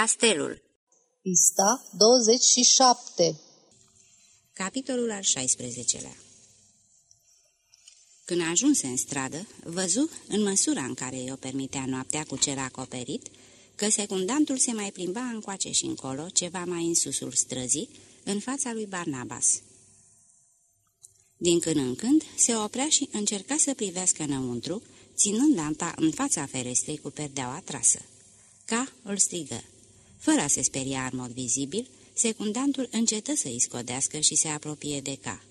Castelul Pista 27 Capitolul al 16-lea Când ajunse în stradă, văzu, în măsura în care i-o permitea noaptea cu cel acoperit, că secundantul se mai plimba încoace și încolo, ceva mai în susul străzii, în fața lui Barnabas. Din când în când se oprea și încerca să privească înăuntru, ținând lampa în fața ferestrei cu perdeaua trasă. Ca îl strigă. Fără a se speria în mod vizibil, secundantul încetă să-i scodească și se apropie de ca.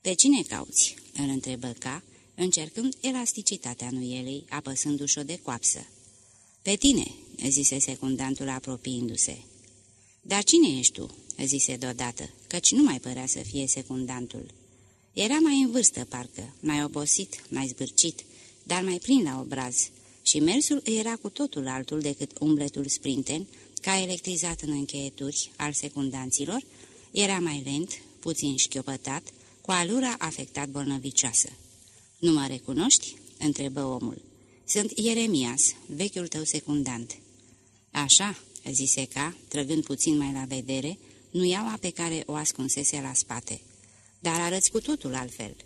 Pe cine cauți?" îl întrebă ca, încercând elasticitatea nuielei, apăsându-și-o de coapsă. Pe tine," zise secundantul apropiindu-se. Dar cine ești tu?" zise deodată, căci nu mai părea să fie secundantul. Era mai în vârstă, parcă, mai obosit, mai zbârcit, dar mai plin la obraz, și mersul era cu totul altul decât umbletul sprinten, ca electrizat în încheieturi al secundanților, era mai lent, puțin șchiopătat, cu alura afectat bolnăvicioasă. Nu mă recunoști?" întrebă omul. Sunt Ieremias, vechiul tău secundant." Așa," zise ca, trăgând puțin mai la vedere, nu iaua pe care o ascunsese la spate. Dar arăți cu totul altfel."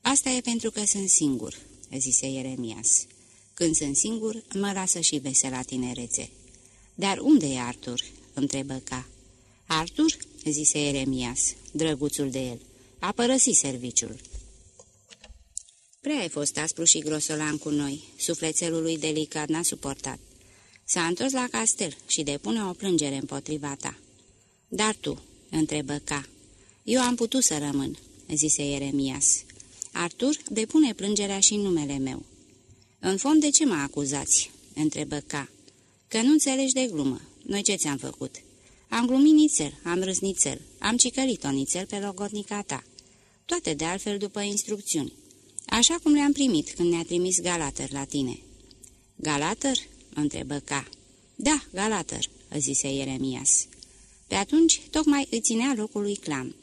Asta e pentru că sunt singur," zise Ieremias. Când sunt singur, mă lasă și vesela tinerețe." Dar unde e Artur?" întrebă ca. Artur?" zise Ieremias, drăguțul de el. A părăsit serviciul." Prea ai fost aspru și grosolan cu noi, sufletelul lui delicat n-a suportat. S-a întors la castel și depune o plângere împotriva ta." Dar tu?" întrebă ca. Eu am putut să rămân," zise Ieremias. Artur depune plângerea și numele meu." În fond, de ce mă acuzați?" întrebă ca. Că nu înțelegi de glumă. Noi ce ți-am făcut?" Am glumit nițel, am râs nițel, am cicălit-o nițel pe logodnica ta. Toate de altfel după instrucțiuni. Așa cum le-am primit când ne-a trimis Galater la tine." Galater?" întrebă ca. Da, Galater," zise Ieremias. Pe atunci, tocmai îi ținea locul lui Clam.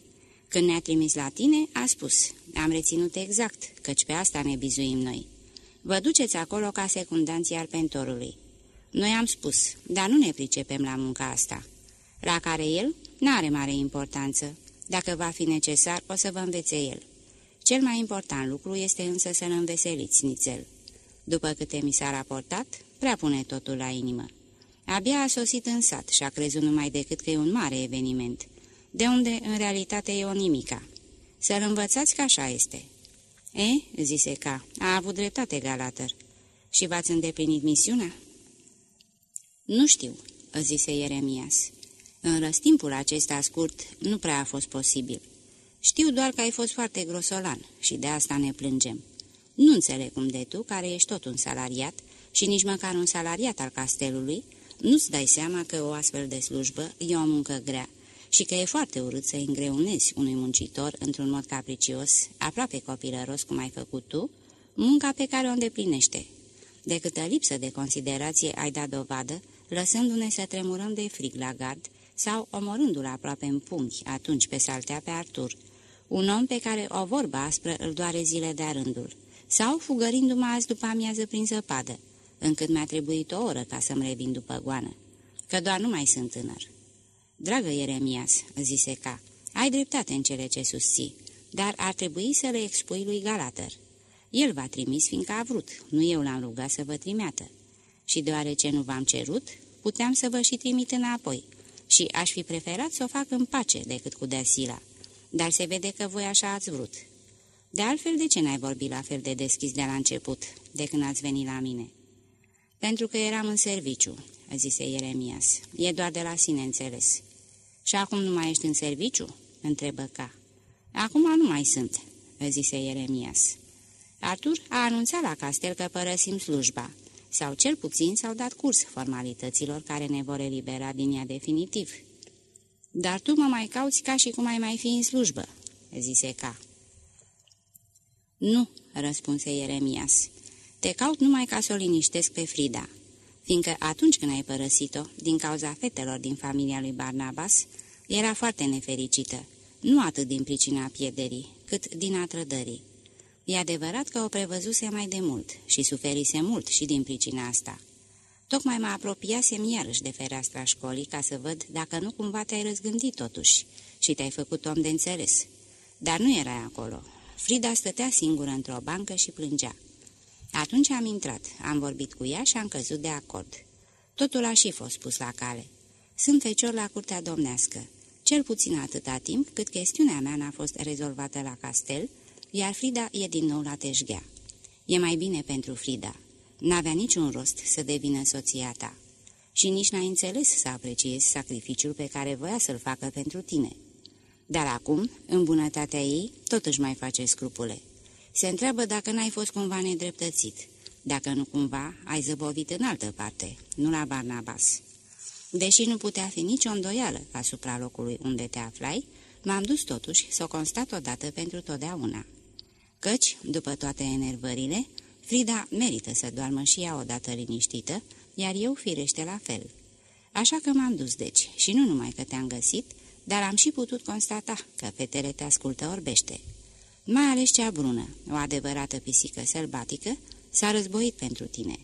Când ne-a trimis la tine, a spus, am reținut exact, căci pe asta ne bizuim noi. Vă duceți acolo ca secundanții arpentorului. Noi am spus, dar nu ne pricepem la munca asta. La care el n-are mare importanță. Dacă va fi necesar, o să vă învețe el. Cel mai important lucru este însă să-l înveseliți nițel. După câte mi s-a raportat, prea pune totul la inimă. Abia a sosit în sat și a crezut numai decât că e un mare eveniment, de unde în realitate e o nimica. Să-l învățați că așa este. E, zise ca, a avut dreptate Galater. Și v-ați îndeplinit misiunea? Nu știu, zise Ieremias. În răstimpul acesta scurt nu prea a fost posibil. Știu doar că ai fost foarte grosolan și de asta ne plângem. Nu înțeleg cum de tu, care ești tot un salariat și nici măcar un salariat al castelului, nu-ți dai seama că o astfel de slujbă e o muncă grea și că e foarte urât să îngreunezi unui muncitor într-un mod capricios, aproape copilăros cum ai făcut tu, munca pe care o îndeplinește. De câtă lipsă de considerație ai dat dovadă, lăsându-ne să tremurăm de frig la gard sau omorându-l aproape în pumni atunci pe saltea pe Artur, un om pe care o vorbă aspră îl doare zile de rândul, sau fugărindu-mă azi după amiază prin zăpadă, încât mi-a trebuit o oră ca să-mi revin după goană, că doar nu mai sunt tânăr. Dragă Ieremias, zise ca, ai dreptate în cele ce susții, dar ar trebui să le expui lui Galater. El v-a trimis fiindcă a vrut, nu eu l-am rugat să vă trimeată. Și deoarece nu v-am cerut, puteam să vă și trimit înapoi și aș fi preferat să o fac în pace decât cu Deasila, dar se vede că voi așa ați vrut. De altfel, de ce n-ai vorbit la fel de deschis de la început, de când ați venit la mine?" Pentru că eram în serviciu," zise Ieremias. E doar de la sine înțeles." Și acum nu mai ești în serviciu?" întrebă ca. Acum nu mai sunt," zise Ieremias. Artur a anunțat la castel că părăsim slujba, sau cel puțin s-au dat curs formalităților care ne vor elibera din ea definitiv. Dar tu mă mai cauți ca și cum ai mai fi în slujbă," zise ca. Nu," răspunse Ieremias. Te caut numai ca să o liniștesc pe Frida, fiindcă atunci când ai părăsit-o, din cauza fetelor din familia lui Barnabas, era foarte nefericită, nu atât din pricina pierderii, cât din atrădării. E adevărat că o prevăzuse mai de mult și suferise mult și din pricina asta. Tocmai mă apropiasem iarăși de fereastra școlii ca să văd dacă nu cumva te-ai răzgândit totuși și te-ai făcut om de înțeles. Dar nu erai acolo. Frida stătea singură într-o bancă și plângea. Atunci am intrat, am vorbit cu ea și am căzut de acord. Totul a și fost pus la cale. Sunt fecior la curtea domnească, cel puțin atâta timp cât chestiunea mea n-a fost rezolvată la castel, iar Frida e din nou la teșghea. E mai bine pentru Frida. N-avea niciun rost să devină soția ta. Și nici n-ai înțeles să apreciezi sacrificiul pe care voia să-l facă pentru tine. Dar acum, în bunătatea ei, tot își mai face scrupule. Se întreabă dacă n-ai fost cumva nedreptățit, dacă nu cumva ai zăbovit în altă parte, nu la Barnabas. Deși nu putea fi nicio îndoială asupra locului unde te aflai, m-am dus totuși să o constat odată pentru totdeauna. Căci, după toate enervările, Frida merită să doarmă și ea odată liniștită, iar eu firește la fel. Așa că m-am dus deci, și nu numai că te-am găsit, dar am și putut constata că fetele te ascultă orbește. Mai ales cea brună, o adevărată pisică sălbatică, s-a războit pentru tine.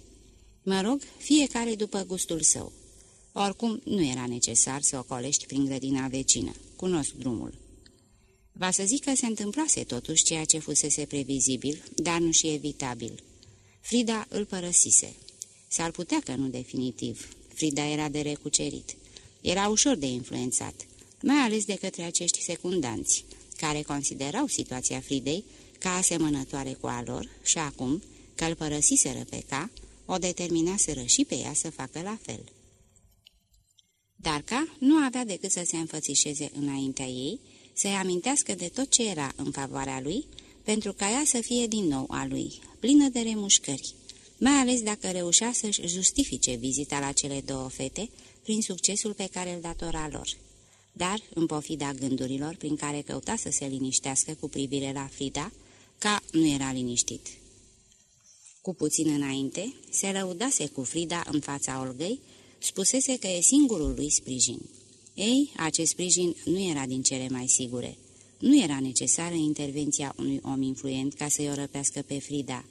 Mă rog, fiecare după gustul său. Oricum, nu era necesar să o colești prin grădina vecină. Cunosc drumul. Va să zic că se întâmplase totuși ceea ce fusese previzibil, dar nu și evitabil. Frida îl părăsise. S-ar putea că nu definitiv. Frida era de recucerit. Era ușor de influențat, mai ales de către acești secundanți, care considerau situația Fridei ca asemănătoare cu a lor și acum, că îl părăsiseră pe ca, o determinaseră și pe ea să facă la fel. Darca nu avea decât să se înfățișeze înaintea ei, să-i amintească de tot ce era în favoarea lui, pentru ca ea să fie din nou a lui, plină de remușcări, mai ales dacă reușea să-și justifice vizita la cele două fete prin succesul pe care îl datora lor. Dar, în pofida gândurilor prin care căuta să se liniștească cu privire la Frida, ca nu era liniștit. Cu puțin înainte, se lăudase cu Frida în fața Olgăi, spusese că e singurul lui sprijin. Ei, acest sprijin nu era din cele mai sigure. Nu era necesară intervenția unui om influent ca să-i o răpească pe Frida.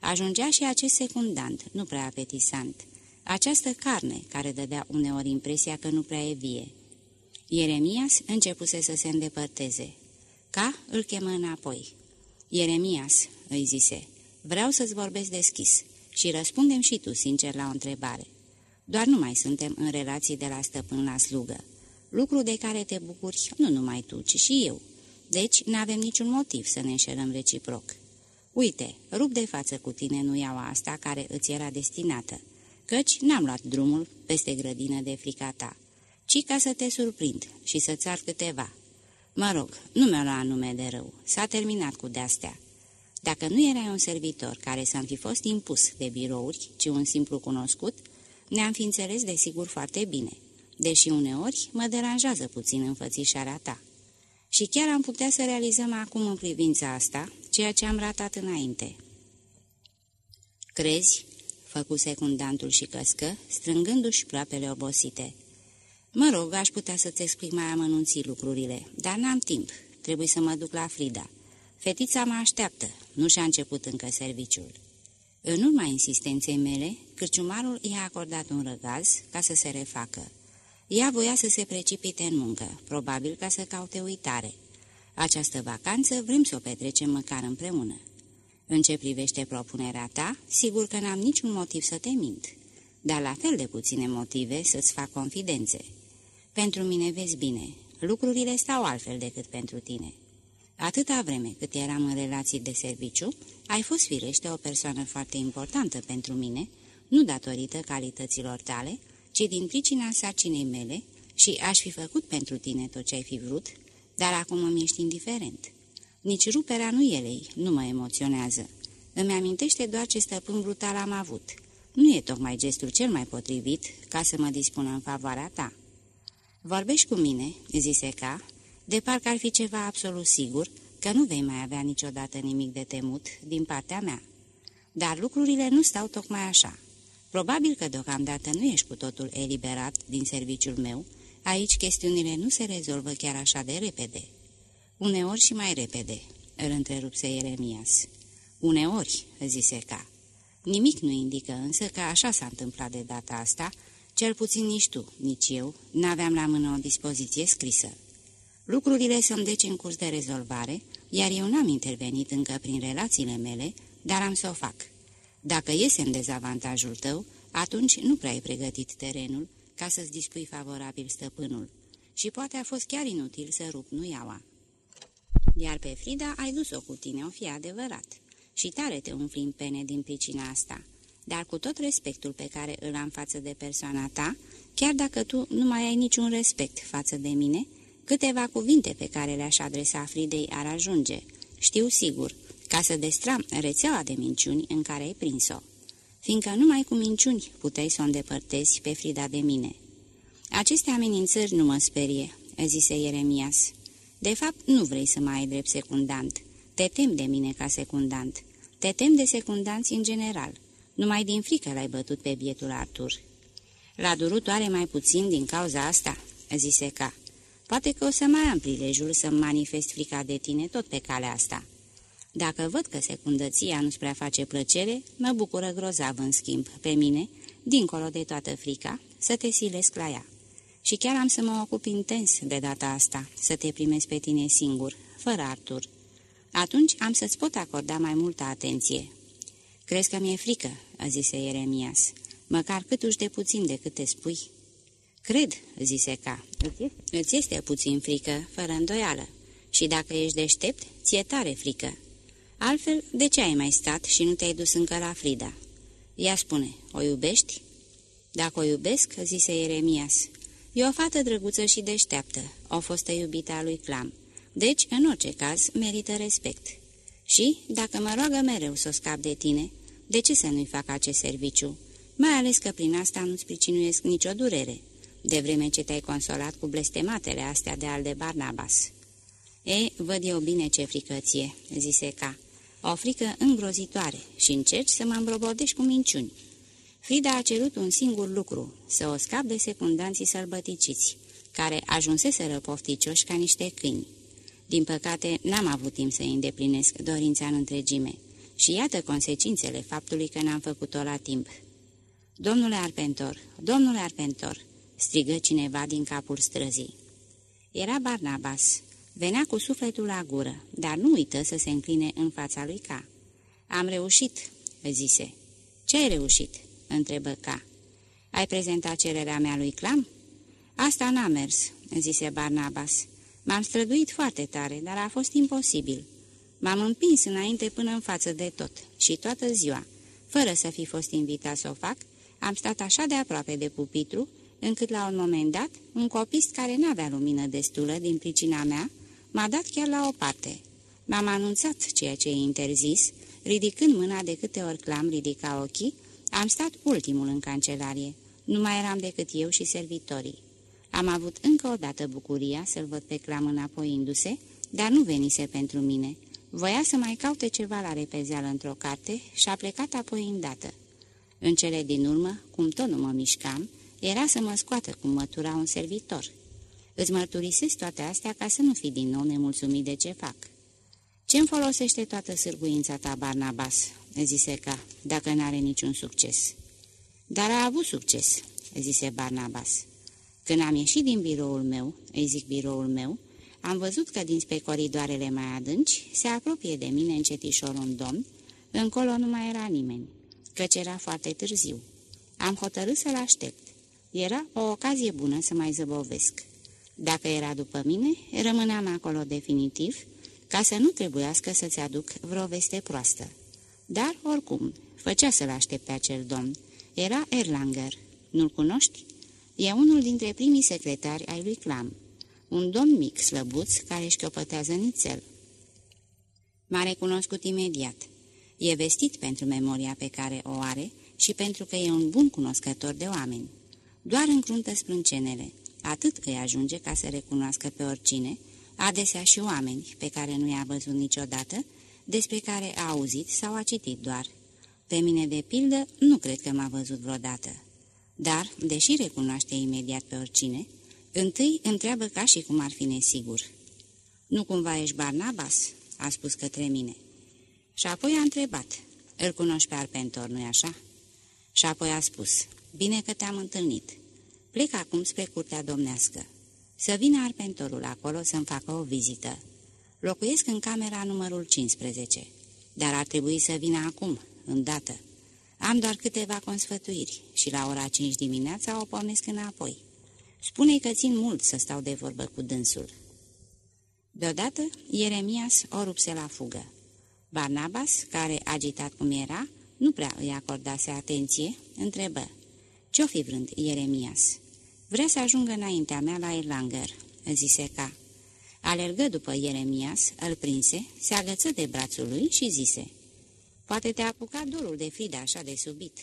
Ajungea și acest secundant, nu prea apetisant. Această carne care dădea uneori impresia că nu prea e vie. Ieremias începuse să se îndepărteze. Ca îl chemă înapoi. Ieremias, îi zise, vreau să-ți vorbesc deschis și răspundem și tu sincer la o întrebare. Doar nu mai suntem în relații de la stăpân la slugă. Lucru de care te bucuri nu numai tu, ci și eu. Deci n-avem niciun motiv să ne înșelăm reciproc. Uite, rup de față cu tine nu iau asta care îți era destinată, căci n-am luat drumul peste grădină de frica ta, ci ca să te surprind și să-ți ar câteva. Mă rog, nu mi-o lua nume de rău, s-a terminat cu de-astea. Dacă nu erai un servitor care să-mi fi fost impus de birouri, ci un simplu cunoscut, ne-am fi înțeles desigur foarte bine, deși uneori mă deranjează puțin înfățișarea ta. Și chiar am putea să realizăm acum în privința asta ceea ce am ratat înainte. Crezi? făcu secundantul și căscă, strângându-și ploapele obosite. Mă rog, aș putea să-ți explic mai amănunții lucrurile, dar n-am timp. Trebuie să mă duc la Frida. Fetița mă așteaptă, nu și-a început încă serviciul. În urma insistenței mele, cârciumarul i-a acordat un răgaz ca să se refacă. Ea voia să se precipite în muncă, probabil ca să caute uitare. Această vacanță vrem să o petrecem măcar împreună. În ce privește propunerea ta, sigur că n-am niciun motiv să te mint, dar la fel de puține motive să-ți fac confidențe. Pentru mine vezi bine, lucrurile stau altfel decât pentru tine. Atâta vreme cât eram în relații de serviciu, ai fost firește o persoană foarte importantă pentru mine, nu datorită calităților tale, ci din pricina sarcinei mele și aș fi făcut pentru tine tot ce ai fi vrut, dar acum îmi ești indiferent. Nici ruperea nu elei nu mă emoționează. Îmi amintește doar ce stăpân brutal am avut. Nu e tocmai gestul cel mai potrivit ca să mă dispună în favoarea ta. Vorbești cu mine, zise ca, de parcă ar fi ceva absolut sigur că nu vei mai avea niciodată nimic de temut din partea mea. Dar lucrurile nu stau tocmai așa. Probabil că deocamdată nu ești cu totul eliberat din serviciul meu, aici chestiunile nu se rezolvă chiar așa de repede. Uneori și mai repede, îl întrerupse Ieremias. Uneori, zise ca. Nimic nu indică însă că așa s-a întâmplat de data asta, cel puțin nici tu, nici eu, n-aveam la mână o dispoziție scrisă. Lucrurile sunt deci în curs de rezolvare, iar eu n-am intervenit încă prin relațiile mele, dar am să o fac. Dacă iese în dezavantajul tău, atunci nu prea ai pregătit terenul ca să-ți dispui favorabil stăpânul. Și poate a fost chiar inutil să rup nu iaua. Iar pe Frida ai dus-o cu tine, o fi adevărat. Și tare te umfli în pene din pricina asta. Dar cu tot respectul pe care îl am față de persoana ta, chiar dacă tu nu mai ai niciun respect față de mine, câteva cuvinte pe care le-aș adresa Fridei ar ajunge, știu sigur, ca să destram rețeaua de minciuni în care ai prins-o. Fiindcă numai cu minciuni puteai să o îndepărtezi pe Frida de mine. Aceste amenințări nu mă sperie, zise Ieremias. De fapt, nu vrei să mai ai drept secundant. Te tem de mine ca secundant. Te tem de secundanți în general. Numai din frică l-ai bătut pe bietul Artur. L-a durut oare mai puțin din cauza asta?" zise ca. Poate că o să mai am prilejul să-mi manifest frica de tine tot pe calea asta." Dacă văd că secundăția nu-ți prea face plăcere, mă bucură grozav în schimb pe mine, dincolo de toată frica, să te silesc la ea. Și chiar am să mă ocup intens de data asta, să te primesc pe tine singur, fără Artur. Atunci am să-ți pot acorda mai multă atenție." Crezi că mi-e frică?" a zise Ieremias. Măcar cât uși de puțin decât te spui." Cred," zise ca. Îți este puțin frică, fără îndoială. Și dacă ești deștept, ți-e tare frică." Altfel, de ce ai mai stat și nu te-ai dus încă la Frida?" Ea spune, o iubești?" Dacă o iubesc," zise Ieremias, e o fată drăguță și deșteaptă, o fostă iubita lui Clam. Deci, în orice caz, merită respect. Și, dacă mă roagă mereu să o scap de tine, de ce să nu-i fac acest serviciu? Mai ales că prin asta nu-ți pricinuiesc nicio durere, de vreme ce te-ai consolat cu blestematele astea de al de Barnabas." E, văd eu bine ce fricăție," zise ca o frică îngrozitoare și încerci să mă îmbrobodești cu minciuni. Frida a cerut un singur lucru, să o scap de secundanții sălbăticiți, care ajunseseră pofticioși ca niște câini. Din păcate, n-am avut timp să îndeplinesc dorința în întregime și iată consecințele faptului că n-am făcut-o la timp. Domnule Arpentor, domnule Arpentor, strigă cineva din capul străzii. Era Barnabas, Venea cu sufletul la gură, dar nu uită să se încline în fața lui Ca. Am reușit," zise. Ce ai reușit?" întrebă Ca. Ai prezentat cererea mea lui Clam?" Asta n-a mers," zise Barnabas. M-am străduit foarte tare, dar a fost imposibil. M-am împins înainte până în față de tot și toată ziua. Fără să fi fost invitat să o fac, am stat așa de aproape de pupitru, încât la un moment dat, un copist care n-avea lumină destulă din pricina mea, m-a dat chiar la o parte. M-am anunțat ceea ce e interzis, ridicând mâna de câte ori clam ridica ochii, am stat ultimul în cancelarie. Nu mai eram decât eu și servitorii. Am avut încă o dată bucuria să-l văd pe clam înapoiindu-se, dar nu venise pentru mine. Voia să mai caute ceva la repezeală într-o carte și a plecat apoi îndată. În cele din urmă, cum tot nu mă mișcam, era să mă scoată cum mătura un servitor. Îți mărturisesc toate astea ca să nu fii din nou nemulțumit de ce fac. Ce-mi folosește toată sârguința ta, Barnabas?" zise ca, dacă n-are niciun succes." Dar a avut succes," zise Barnabas. Când am ieșit din biroul meu, îi zic biroul meu, am văzut că dinspre coridoarele mai adânci se apropie de mine încetișor un domn, încolo nu mai era nimeni, căci era foarte târziu. Am hotărât să-l aștept. Era o ocazie bună să mai zăbovesc. Dacă era după mine, rămâneam acolo definitiv, ca să nu trebuiască să-ți aduc vreo veste proastă. Dar, oricum, făcea să-l aștepte acel domn. Era Erlanger. Nu-l cunoști? E unul dintre primii secretari ai lui Clam. Un domn mic, slăbuț, care își căpătează nițel. M-a recunoscut imediat. E vestit pentru memoria pe care o are și pentru că e un bun cunoscător de oameni. Doar încruntă sprâncenele Atât îi ajunge ca să recunoască pe oricine, adesea și oameni pe care nu i-a văzut niciodată, despre care a auzit sau a citit doar. Pe mine, de pildă, nu cred că m-a văzut vreodată. Dar, deși recunoaște imediat pe oricine, întâi întreabă ca și cum ar fi nesigur. Nu cumva ești Barnabas?" a spus către mine. Și apoi a întrebat, Îl cunoști pe Arpentor, nu-i așa?" Și apoi a spus, Bine că te-am întâlnit. Plec acum spre curtea domnească. Să vină Arpentorul acolo să-mi facă o vizită. Locuiesc în camera numărul 15, dar ar trebui să vină acum, îndată. Am doar câteva consfătuiri și la ora 5 dimineața o pornesc înapoi. Spune-i că țin mult să stau de vorbă cu dânsul. Deodată, Ieremias o rupse la fugă. Barnabas, care, agitat cum era, nu prea îi acordase atenție, întrebă. Ce-o fi vrând, Ieremias?" Vrea să ajungă înaintea mea la Erlanger," zise ca. Alergă după Ieremias, îl prinse, se agăță de brațul lui și zise, Poate te-a apucat dorul de Frida așa de subit."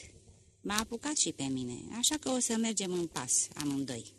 M-a apucat și pe mine, așa că o să mergem în pas, amândoi."